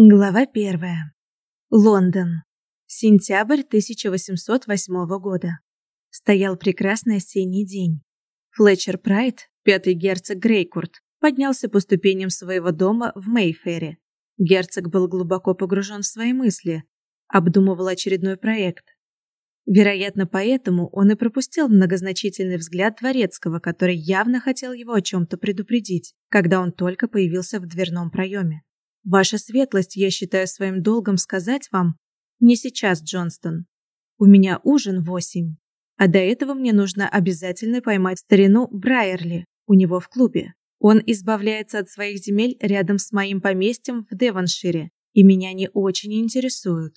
Глава первая. Лондон. Сентябрь 1808 года. Стоял прекрасный осенний день. Флетчер Прайд, пятый герцог Грейкурт, поднялся по ступеням своего дома в Мейфере. Герцог был глубоко погружен в свои мысли, обдумывал очередной проект. Вероятно, поэтому он и пропустил многозначительный взгляд дворецкого, который явно хотел его о чем-то предупредить, когда он только появился в дверном проеме. Ваша светлость, я считаю своим долгом сказать вам, не сейчас, Джонстон. У меня ужин восемь, а до этого мне нужно обязательно поймать старину Брайерли у него в клубе. Он избавляется от своих земель рядом с моим поместьем в Девоншире, и меня они очень интересуют.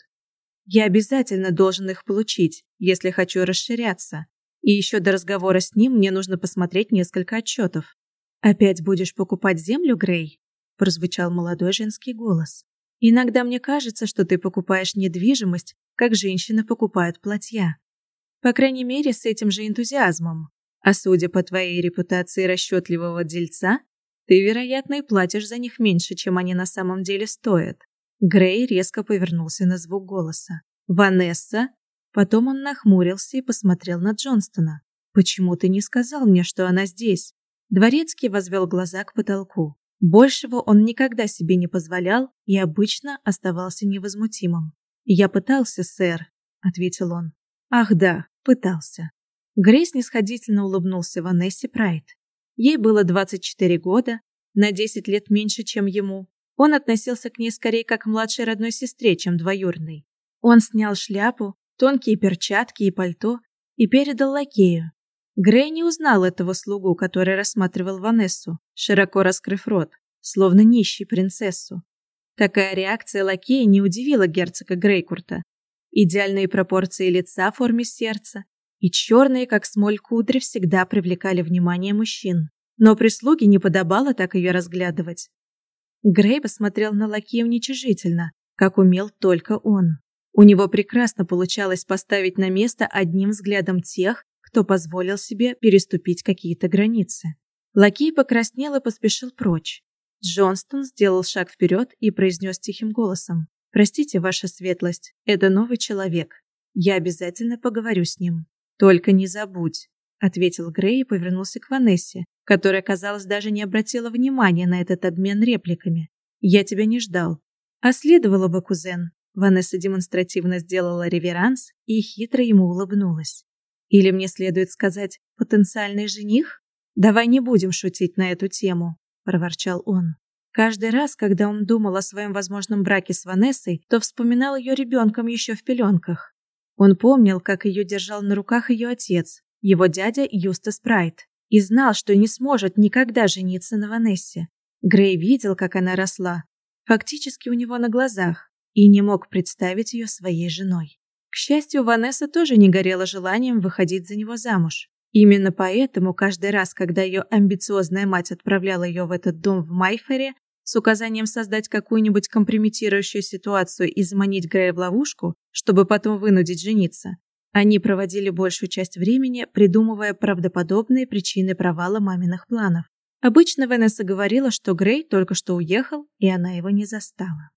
Я обязательно должен их получить, если хочу расширяться. И еще до разговора с ним мне нужно посмотреть несколько отчетов. Опять будешь покупать землю, Грей? Прозвучал молодой женский голос. Иногда мне кажется, что ты покупаешь недвижимость, как женщины покупают платья. По крайней мере, с этим же энтузиазмом. А судя по твоей репутации расчетливого дельца, ты, вероятно, и платишь за них меньше, чем они на самом деле стоят. Грей резко повернулся на звук голоса. Ванесса? Потом он нахмурился и посмотрел на Джонстона. Почему ты не сказал мне, что она здесь? Дворецкий возвел глаза к потолку. Большего он никогда себе не позволял и обычно оставался невозмутимым. "Я пытался, сэр", ответил он. "Ах да, пытался". Грейс нисходительно улыбнулся Ванессе Прайд. Ей было 24 года, на 10 лет меньше, чем ему. Он относился к ней скорее как к младшей родной сестре, чем двоюродной. Он снял шляпу, тонкие перчатки и пальто и передал лакею, Грей не узнал этого слугу, который рассматривал Ванессу, широко раскрыв рот, словно нищий принцессу. Такая реакция лакея не удивила герцога Грейкурта. Идеальные пропорции лица в форме сердца и черные, как смоль, кудри всегда привлекали внимание мужчин. Но прислуге не подобало так ее разглядывать. Грей посмотрел на лакея уничижительно, как умел только он. У него прекрасно получалось поставить на место одним взглядом тех, кто позволил себе переступить какие-то границы. Лакей покраснел и поспешил прочь. Джонстон сделал шаг вперед и произнес тихим голосом: "Простите, ваша светлость, это новый человек. Я обязательно поговорю с ним. Только не забудь", ответил Грей и повернулся к Ванессе, которая, казалось, даже не обратила внимания на этот обмен репликами. "Я тебя не ждал. А следовало бы, кузен". Ванесса демонстративно сделала реверанс и хитро ему улыбнулась. Или мне следует сказать потенциальный жених? Давай не будем шутить на эту тему, проворчал он. Каждый раз, когда он думал о своем возможном браке с Ванессой, то вспоминал ее ребенком еще в пеленках. Он помнил, как ее держал на руках ее отец, его дядя Юстас Прайд, и знал, что не сможет никогда жениться на Ванессе. Грей видел, как она росла, фактически у него на глазах, и не мог представить ее своей женой. К счастью, Ванесса тоже не горела желанием выходить за него замуж. Именно поэтому каждый раз, когда ее амбициозная мать отправляла ее в этот дом в Майфере с указанием создать какую-нибудь компрометирующую ситуацию и заманить Грея в ловушку, чтобы потом вынудить жениться, они проводили большую часть времени, придумывая правдоподобные причины провала маминых планов. Обычно Ванесса говорила, что Грей только что уехал, и она его не застала.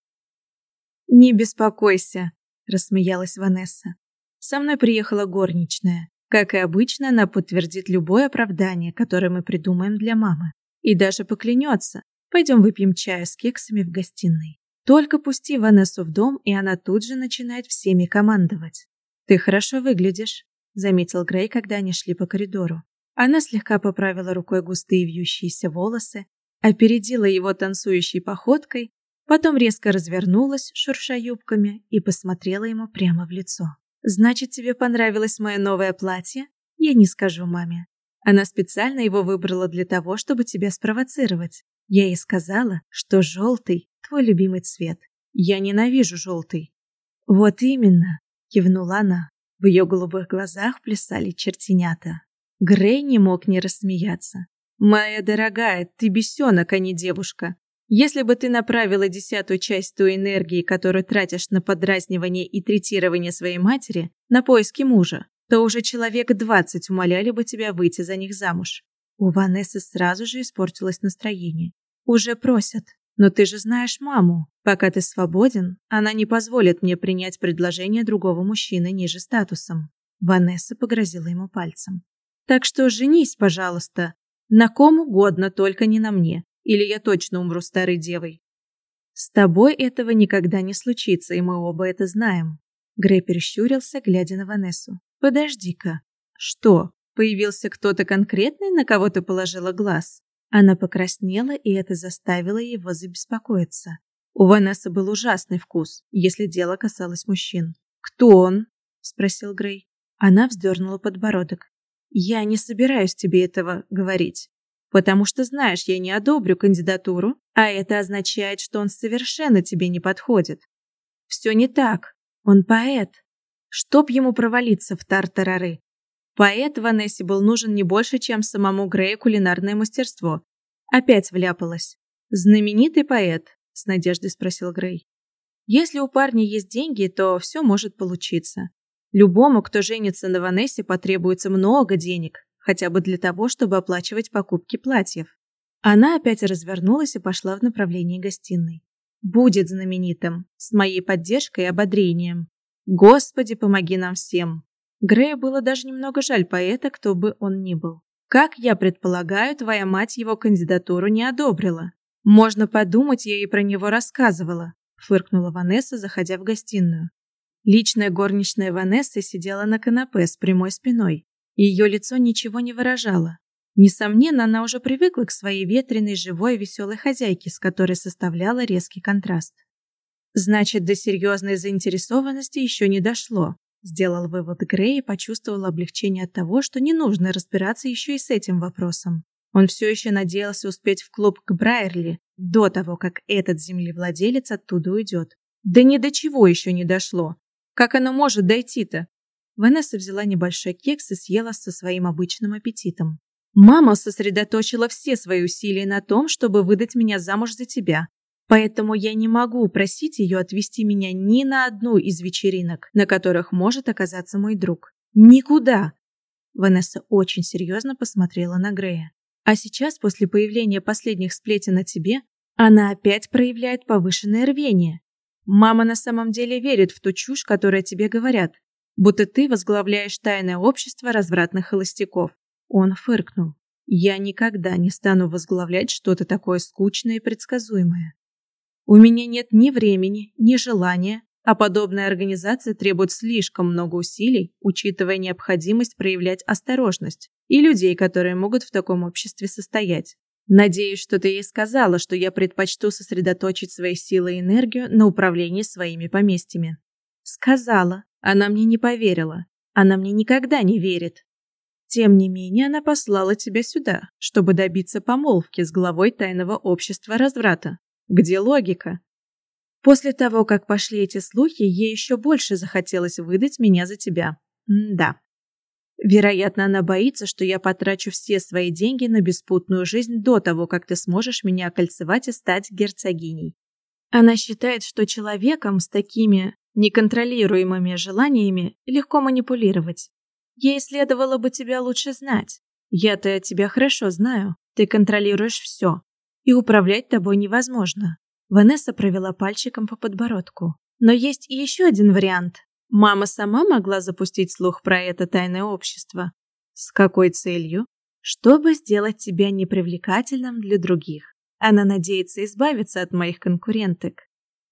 «Не беспокойся», рассмеялась Ванесса. Со мной приехала горничная. Как и обычно, она подтвердит любое оправдание, которое мы придумаем для мамы, и даже поклянется. Пойдем выпьем чаю с кексами в гостиной. Только пусти Ванессу в дом, и она тут же начинает всеми командовать. Ты хорошо выглядишь, заметил Грей, когда они шли по коридору. Она слегка поправила рукой густые вьющиеся волосы, опередила его танцующей походкой Потом резко развернулась, шурша юбками, и посмотрела ему прямо в лицо. Значит, тебе понравилось мое новое платье? Я не скажу маме. Она специально его выбрала для того, чтобы тебя спровоцировать. Я ей сказала, что желтый – твой любимый цвет. Я ненавижу желтый. Вот именно, кивнула она. В ее голубых глазах плясали чертенята. Грей не мог не рассмеяться. Моя дорогая, ты бесенок, а не девушка. Если бы ты направила десятую часть той энергии, которую тратишь на подразнивание и третирование своей матери, на поиски мужа, то уже человек двадцать умоляли бы тебя выйти за них замуж. У Ванессы сразу же испортилось настроение. Уже просят, Но ты же знаешь маму. Пока ты свободен, она не позволит мне принять предложение другого мужчины ниже статусом. Ванесса погрозила ему пальцем. Так что женись, пожалуйста, на ком угодно, только не на мне, или я точно умру старой девой. С тобой этого никогда не случится, и мы оба это знаем. Грей перещурился, глядя на Ванессу. Подожди-ка. Что? Появился кто-то конкретный, на кого ты положила глаз? Она покраснела, и это заставило его забеспокоиться. У Ванессы был ужасный вкус, если дело касалось мужчин. «Кто он?» – спросил Грей. Она вздернула подбородок. «Я не собираюсь тебе этого говорить, потому что, знаешь, я не одобрю кандидатуру, а это означает, что он совершенно тебе не подходит. Все не так. Он поэт. Чтоб ему провалиться в тартарары. Поэт Ванессе был нужен не больше, чем самому Грею кулинарное мастерство. Опять вляпалась. Знаменитый поэт, с надеждой спросил Грей. Если у парня есть деньги, то все может получиться. Любому, кто женится на Ванессе, потребуется много денег, хотя бы для того, чтобы оплачивать покупки платьев. Она опять развернулась и пошла в направлении гостиной. Будет знаменитым, с моей поддержкой и ободрением. Господи, помоги нам всем. Грею было даже немного жаль поэта, кто бы он ни был. Как я предполагаю, твоя мать его кандидатуру не одобрила. Можно подумать, я ей про него рассказывала, фыркнула Ванесса, заходя в гостиную. Личная горничная Ванессы сидела на канапе с прямой спиной. Ее лицо ничего не выражало. Несомненно, она уже привыкла к своей ветреной, живой, веселой хозяйке, с которой составляла резкий контраст. Значит, до серьезной заинтересованности еще не дошло. Сделал вывод Грей и почувствовал облегчение от того, что не нужно разбираться еще и с этим вопросом. Он все еще надеялся успеть в клуб к Брайерли до того, как этот землевладелец оттуда уйдет. Да ни до чего еще не дошло. Как оно может дойти-то? Ванесса взяла небольшой кекс и съела со своим обычным аппетитом. Мама сосредоточила все свои усилия на том, чтобы выдать меня замуж за тебя. Поэтому я не могу просить ее отвезти меня ни на одну из вечеринок, на которых может оказаться мой друг. Никуда. Ванесса очень серьезно посмотрела на Грея. А сейчас, после появления последних сплетен о тебе, она опять проявляет повышенное рвение. Мама на самом деле верит в ту чушь, которая тебе говорят, будто ты возглавляешь тайное общество развратных холостяков. Он фыркнул. Я никогда не стану возглавлять что-то такое скучное и предсказуемое. У меня нет ни времени, ни желания, а подобная организация требует слишком много усилий, учитывая необходимость проявлять осторожность и людей, которые могут в таком обществе состоять. Надеюсь, что ты ей сказала, что я предпочту сосредоточить свои силы и энергию на управлении своими поместьями. Сказала. Она мне не поверила. Она мне никогда не верит. Тем не менее, она послала тебя сюда, чтобы добиться помолвки с главой тайного общества разврата. Где логика? После того, как пошли эти слухи, ей еще больше захотелось выдать меня за тебя. М да. Вероятно, она боится, что я потрачу все свои деньги на беспутную жизнь до того, как ты сможешь меня окольцевать и стать герцогиней. Она считает, что человеком с такими неконтролируемыми желаниями легко манипулировать. Ей следовало бы тебя лучше знать. Я-то тебя хорошо знаю. Ты контролируешь все и управлять тобой невозможно. Ванесса провела пальчиком по подбородку. Но есть и еще один вариант. Мама сама могла запустить слух про это тайное общество. С какой целью? Чтобы сделать тебя непривлекательным для других. Она надеется избавиться от моих конкуренток.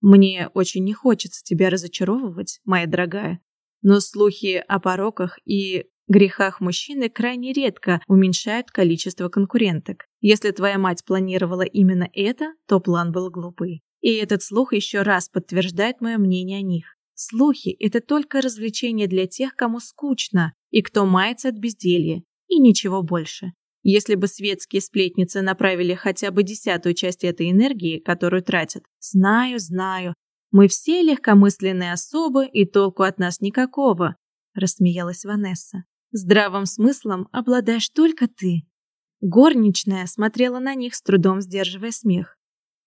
Мне очень не хочется тебя разочаровывать, моя дорогая, но слухи о пороках и грехах мужчины крайне редко уменьшают количество конкуренток. Если твоя мать планировала именно это, то план был глупый. И этот слух еще раз подтверждает мое мнение о них. Слухи – это только развлечение для тех, кому скучно и кто мается от безделья, и ничего больше. Если бы светские сплетницы направили хотя бы десятую часть этой энергии, которую тратят. Знаю, знаю. Мы все легкомысленные особы, и толку от нас никакого, рассмеялась Ванесса. Здравым смыслом обладаешь только ты. Горничная смотрела на них с трудом сдерживая смех.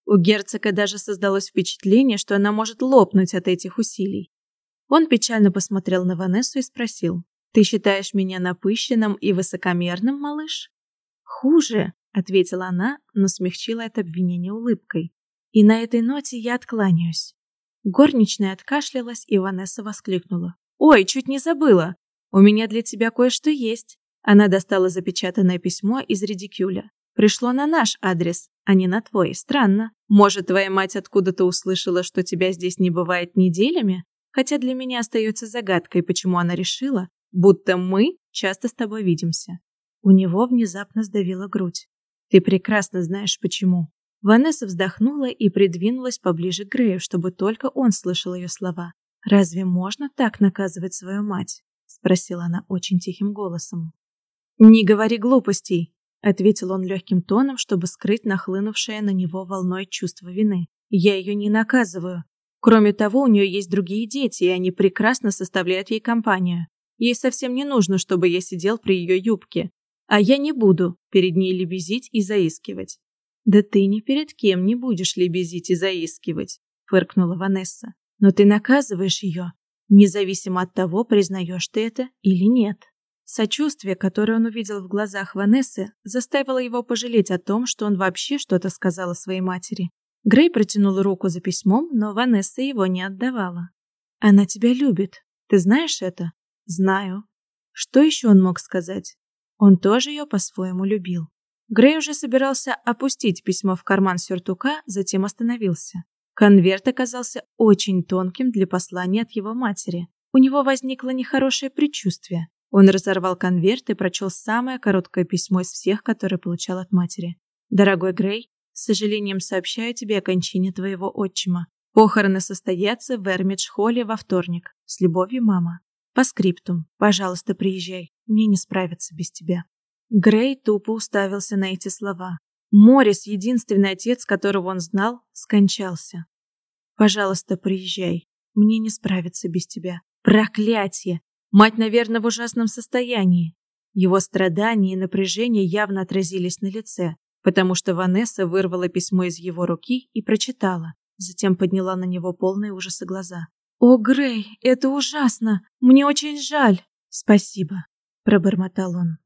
У герцога даже создалось впечатление, что она может лопнуть от этих усилий. Он печально посмотрел на Ванессу и спросил: "Ты считаешь меня напыщенным и высокомерным, малыш?" "Хуже", ответила она, но смягчила это обвинение улыбкой. И на этой ноте я откланяюсь. Горничная откашлялась, и Ванесса воскликнула. «Ой, чуть не забыла! У меня для тебя кое-что есть!» Она достала запечатанное письмо из редикюля. «Пришло на наш адрес, а не на твой. Странно. Может, твоя мать откуда-то услышала, что тебя здесь не бывает неделями? Хотя для меня остается загадкой, почему она решила, будто мы часто с тобой видимся». У него внезапно сдавила грудь. «Ты прекрасно знаешь, почему. Ванесса вздохнула и придвинулась поближе к Грею, чтобы только он слышал ее слова. «Разве можно так наказывать свою мать?» – спросила она очень тихим голосом. «Не говори глупостей», – ответил он легким тоном, чтобы скрыть нахлынувшее на него волной чувство вины. «Я ее не наказываю. Кроме того, у нее есть другие дети, и они прекрасно составляют ей компанию. Ей совсем не нужно, чтобы я сидел при ее юбке. А я не буду перед ней лебезить и заискивать. Да ты ни перед кем не будешь лебезить и заискивать, фыркнула Ванесса. Но ты наказываешь ее, независимо от того, признаешь ты это или нет. Сочувствие, которое он увидел в глазах Ванессы, заставило его пожалеть о том, что он вообще что-то сказал о своей матери. Грей протянул руку за письмом, но Ванесса его не отдавала. Она тебя любит. Ты знаешь это? Знаю. Что еще он мог сказать? Он тоже ее по-своему любил. Грей уже собирался опустить письмо в карман сюртука, затем остановился. Конверт оказался очень тонким для послания от его матери. У него возникло нехорошее предчувствие. Он разорвал конверт и прочел самое короткое письмо из всех, которое получал от матери. «Дорогой Грей, с сожалением сообщаю тебе о кончине твоего отчима. Похороны состоятся в Эрмидж-холле во вторник. С любовью, мама. По скриптум. Пожалуйста, приезжай. Мне не справиться без тебя». Грей тупо уставился на эти слова. Морис, единственный отец, которого он знал, скончался. Пожалуйста, приезжай. Мне не справиться без тебя. Проклятие! Мать, наверное, в ужасном состоянии. Его страдания и напряжение явно отразились на лице, потому что Ванесса вырвала письмо из его руки и прочитала, затем подняла на него полные ужаса глаза. О, Грей, это ужасно. Мне очень жаль. Спасибо, пробормотал он.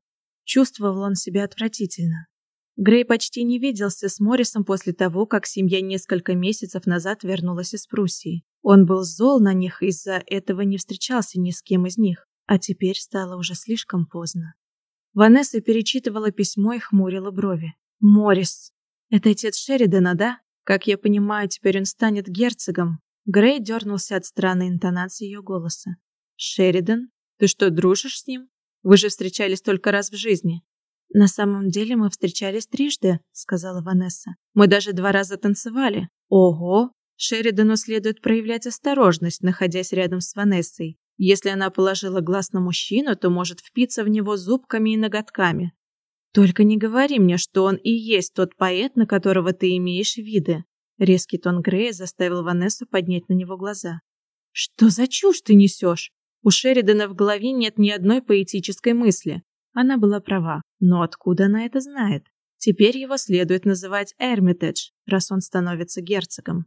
Чувствовал он себя отвратительно. Грей почти не виделся с Моррисом после того, как семья несколько месяцев назад вернулась из Пруссии. Он был зол на них из-за этого не встречался ни с кем из них, а теперь стало уже слишком поздно. Ванесса перечитывала письмо и хмурила брови. Моррис, это отец Шеридана, да? Как я понимаю, теперь он станет герцогом. Грей дернулся от странной интонации ее голоса. Шеридан, ты что, дружишь с ним? Вы же встречались только раз в жизни. На самом деле мы встречались трижды, сказала Ванесса. Мы даже два раза танцевали. Ого, Шеридану следует проявлять осторожность, находясь рядом с Ванессой. Если она положила глаз на мужчину, то может впиться в него зубками и ноготками. Только не говори мне, что он и есть тот поэт, на которого ты имеешь виды. Резкий тон Грея заставил Ванессу поднять на него глаза. Что за чушь ты несешь? У Шеридана в голове нет ни одной поэтической мысли. Она была права, но откуда она это знает? Теперь его следует называть Эрмитедж, раз он становится герцогом.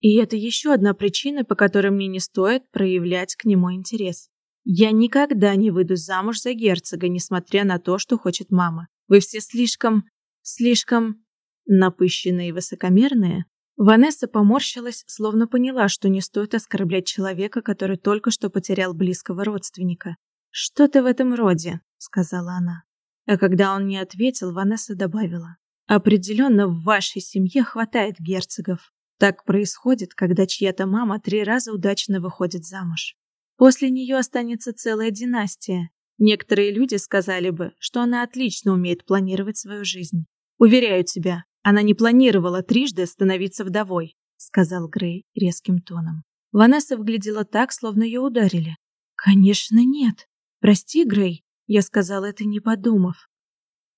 И это еще одна причина, по которой мне не стоит проявлять к нему интерес. Я никогда не выйду замуж за герцога, несмотря на то, что хочет мама. Вы все слишком, слишком напыщенные и высокомерные. Ванесса поморщилась, словно поняла, что не стоит оскорблять человека, который только что потерял близкого родственника. «Что-то в этом роде», — сказала она. А когда он не ответил, Ванесса добавила. «Определенно в вашей семье хватает герцогов. Так происходит, когда чья-то мама три раза удачно выходит замуж. После нее останется целая династия. Некоторые люди сказали бы, что она отлично умеет планировать свою жизнь. Уверяю тебя, она не планировала трижды становиться вдовой, сказал Грей резким тоном. Ванесса выглядела так, словно ее ударили. Конечно, нет. Прости, Грей, я сказал это не подумав.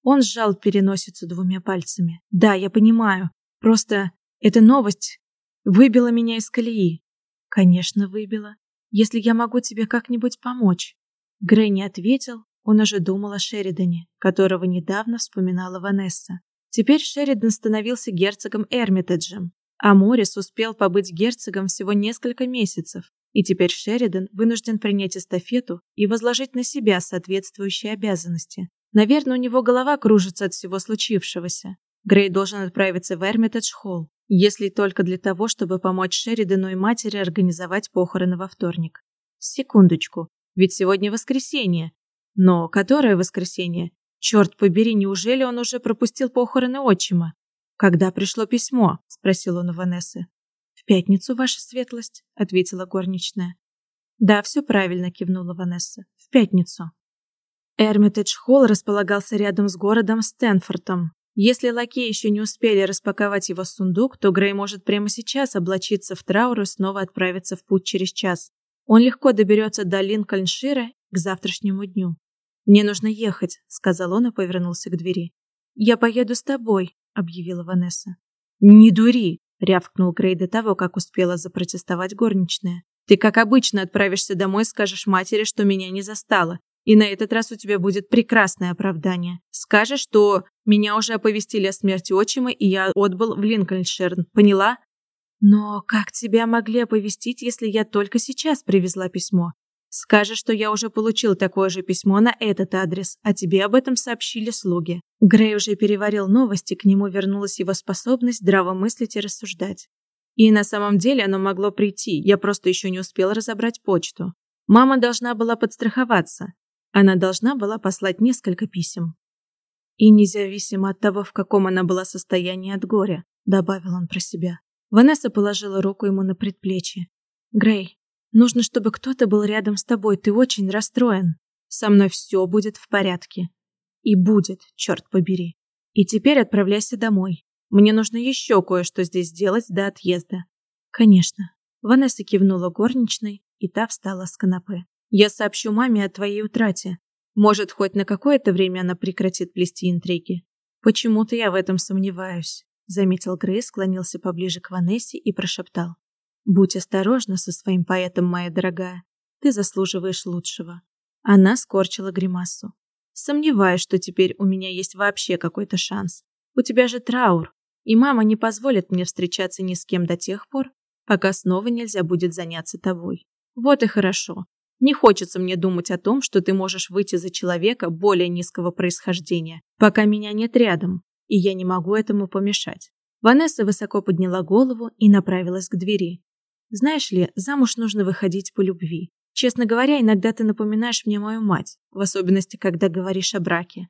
Он сжал переносицу двумя пальцами. Да, я понимаю. Просто эта новость выбила меня из колеи. Конечно, выбила. Если я могу тебе как-нибудь помочь. Грей не ответил, он уже думал о Шеридане, которого недавно вспоминала Ванесса. Теперь Шеридан становился герцогом Эрмитеджем, а Морис успел побыть герцогом всего несколько месяцев, и теперь Шеридан вынужден принять эстафету и возложить на себя соответствующие обязанности. Наверное, у него голова кружится от всего случившегося. Грей должен отправиться в Эрмитедж-холл. если только для того, чтобы помочь Шеридану и матери организовать похороны во вторник. Секундочку, ведь сегодня воскресенье. Но которое воскресенье? Черт побери, неужели он уже пропустил похороны отчима? Когда пришло письмо? спросил он у Ванессы. В пятницу, ваша светлость, ответила горничная. Да, все правильно, кивнула Ванесса. В пятницу. Эрмитедж Холл располагался рядом с городом Стэнфортом. Если лакеи еще не успели распаковать его сундук, то Грей может прямо сейчас облачиться в траур и снова отправиться в путь через час. Он легко доберется до Линкольншира к завтрашнему дню. «Мне нужно ехать», — сказал он и повернулся к двери. «Я поеду с тобой», — объявила Ванесса. «Не дури», — рявкнул Грей до того, как успела запротестовать горничная. «Ты, как обычно, отправишься домой и скажешь матери, что меня не застала. И на этот раз у тебя будет прекрасное оправдание. Скажешь, что меня уже оповестили о смерти отчима, и я отбыл в Линкольншир. Поняла? Но как тебя могли оповестить, если я только сейчас привезла письмо? Скажешь, что я уже получил такое же письмо на этот адрес, а тебе об этом сообщили слуги. Грей уже переварил новости, к нему вернулась его способность здраво мыслить и рассуждать. И на самом деле оно могло прийти, я просто еще не успел разобрать почту. Мама должна была подстраховаться. Она должна была послать несколько писем. И независимо от того, в каком она была состоянии от горя, добавил он про себя. Ванесса положила руку ему на предплечье. Грей, Нужно, чтобы кто-то был рядом с тобой. Ты очень расстроен. Со мной все будет в порядке. И будет, черт побери. И теперь отправляйся домой. Мне нужно еще кое-что здесь сделать до отъезда. Конечно. Ванесса кивнула горничной, и та встала с канапе. Я сообщу маме о твоей утрате. Может, хоть на какое-то время она прекратит плести интриги. Почему-то я в этом сомневаюсь, заметил Грей, склонился поближе к Ванессе и прошептал: Будь осторожна со своим поэтом, моя дорогая. Ты заслуживаешь лучшего. Она скорчила гримасу. Сомневаюсь, что теперь у меня есть вообще какой-то шанс. У тебя же траур, и мама не позволит мне встречаться ни с кем до тех пор, пока снова нельзя будет заняться тобой. Вот и хорошо. Не хочется мне думать о том, что ты можешь выйти за человека более низкого происхождения, пока меня нет рядом, и я не могу этому помешать. Ванесса высоко подняла голову и направилась к двери. Знаешь ли, замуж нужно выходить по любви. Честно говоря, иногда ты напоминаешь мне мою мать, в особенности, когда говоришь о браке.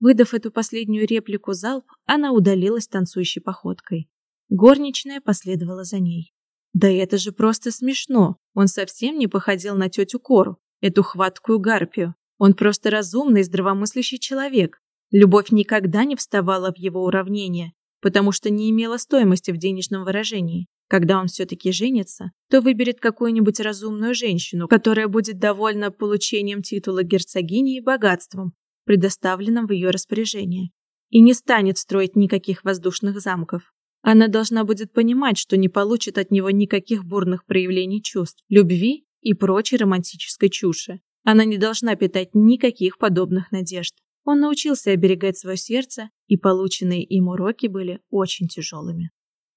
Выдав эту последнюю реплику залп, она удалилась танцующей походкой. Горничная последовала за ней. Да это же просто смешно. Он совсем не походил на тетю Кору, эту хваткую гарпию. Он просто разумный, здравомыслящий человек. Любовь никогда не вставала в его уравнение, потому что не имела стоимости в денежном выражении. Когда он все-таки женится, то выберет какую-нибудь разумную женщину, которая будет довольна получением титула герцогини и богатством, предоставленным в ее распоряжение, и не станет строить никаких воздушных замков. Она должна будет понимать, что не получит от него никаких бурных проявлений чувств, любви и прочей романтической чуши. Она не должна питать никаких подобных надежд. Он научился оберегать свое сердце, и полученные им уроки были очень тяжелыми.